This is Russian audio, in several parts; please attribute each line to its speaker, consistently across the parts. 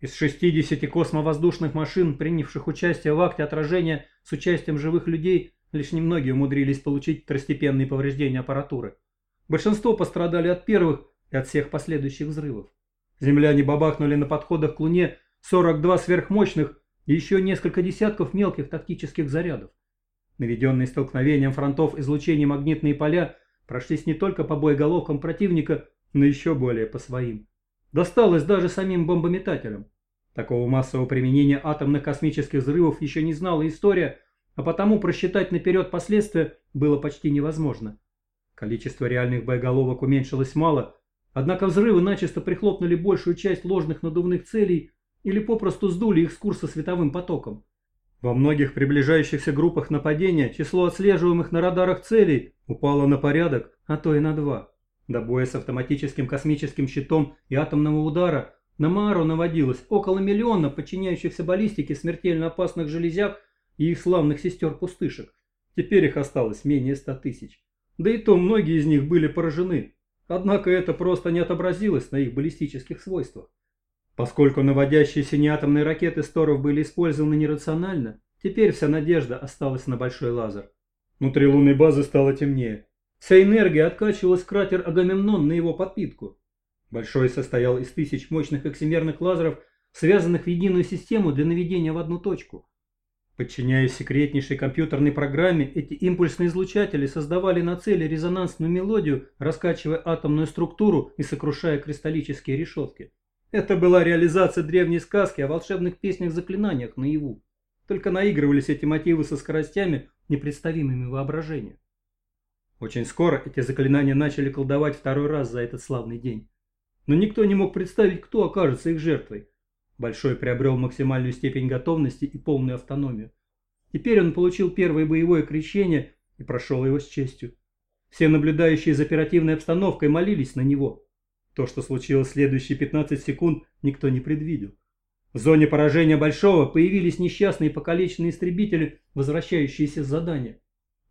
Speaker 1: Из 60 космовоздушных машин, принявших участие в акте отражения с участием живых людей, лишь немногие умудрились получить второстепенные повреждения аппаратуры. Большинство пострадали от первых и от всех последующих взрывов. Земляне бабахнули на подходах к Луне 42 сверхмощных и еще несколько десятков мелких тактических зарядов. Наведенные столкновением фронтов излучения магнитные поля прошлись не только по боеголовкам противника, но еще более по своим. Досталось даже самим бомбометателям. Такого массового применения атомных космических взрывов еще не знала история, а потому просчитать наперед последствия было почти невозможно. Количество реальных боеголовок уменьшилось мало, однако взрывы начисто прихлопнули большую часть ложных надувных целей или попросту сдули их с курса световым потоком. Во многих приближающихся группах нападения число отслеживаемых на радарах целей упало на порядок, а то и на два. До боя с автоматическим космическим щитом и атомного удара на Маару наводилось около миллиона подчиняющихся баллистике смертельно опасных железяк и их славных сестер-пустышек. Теперь их осталось менее ста тысяч. Да и то многие из них были поражены. Однако это просто не отобразилось на их баллистических свойствах. Поскольку наводящиеся неатомные ракеты Сторов были использованы нерационально, теперь вся надежда осталась на большой лазер. Внутри лунной базы стало темнее. Вся энергия откачивалась в кратер Агамемнон на его подпитку. Большой состоял из тысяч мощных эксимерных лазеров, связанных в единую систему для наведения в одну точку. Подчиняясь секретнейшей компьютерной программе, эти импульсные излучатели создавали на цели резонансную мелодию, раскачивая атомную структуру и сокрушая кристаллические решетки. Это была реализация древней сказки о волшебных песнях-заклинаниях наяву. Только наигрывались эти мотивы со скоростями, непредставимыми воображению. Очень скоро эти заклинания начали колдовать второй раз за этот славный день. Но никто не мог представить, кто окажется их жертвой. Большой приобрел максимальную степень готовности и полную автономию. Теперь он получил первое боевое крещение и прошел его с честью. Все наблюдающие за оперативной обстановкой молились на него. То, что случилось в следующие 15 секунд, никто не предвидел. В зоне поражения Большого появились несчастные покалеченные истребители, возвращающиеся с задания.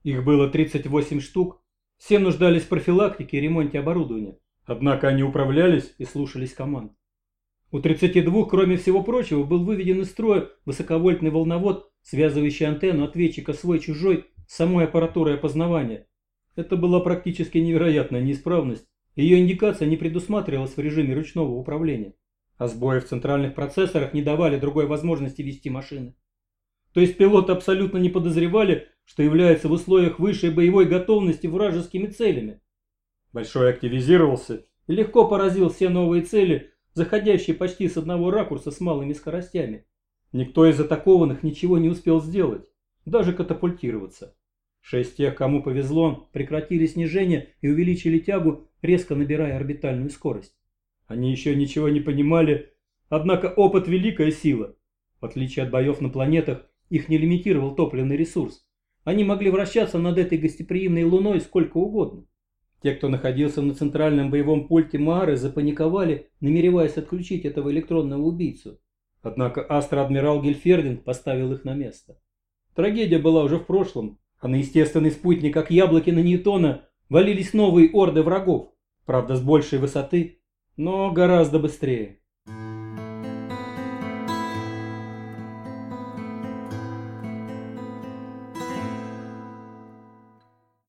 Speaker 1: Их было 38 штук. Все нуждались в профилактике и ремонте оборудования. Однако они управлялись и слушались команд. У 32, кроме всего прочего, был выведен из строя высоковольтный волновод, связывающий антенну ответчика свой-чужой с самой аппаратурой опознавания. Это была практически невероятная неисправность. Ее индикация не предусматривалась в режиме ручного управления. А сбои в центральных процессорах не давали другой возможности вести машины. То есть пилоты абсолютно не подозревали, что является в условиях высшей боевой готовности вражескими целями. Большой активизировался и легко поразил все новые цели, заходящие почти с одного ракурса с малыми скоростями. Никто из атакованных ничего не успел сделать, даже катапультироваться. Шесть тех, кому повезло, прекратили снижение и увеличили тягу, резко набирая орбитальную скорость. Они еще ничего не понимали, однако опыт – великая сила. В отличие от боев на планетах, их не лимитировал топливный ресурс. Они могли вращаться над этой гостеприимной луной сколько угодно. Те, кто находился на центральном боевом пульте Мары, запаниковали, намереваясь отключить этого электронного убийцу. Однако астроадмирал Гельфердин поставил их на место. Трагедия была уже в прошлом, а на естественный спутник, как яблоки на Ньютона, валились новые орды врагов, правда с большей высоты, но гораздо быстрее.